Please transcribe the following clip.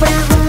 права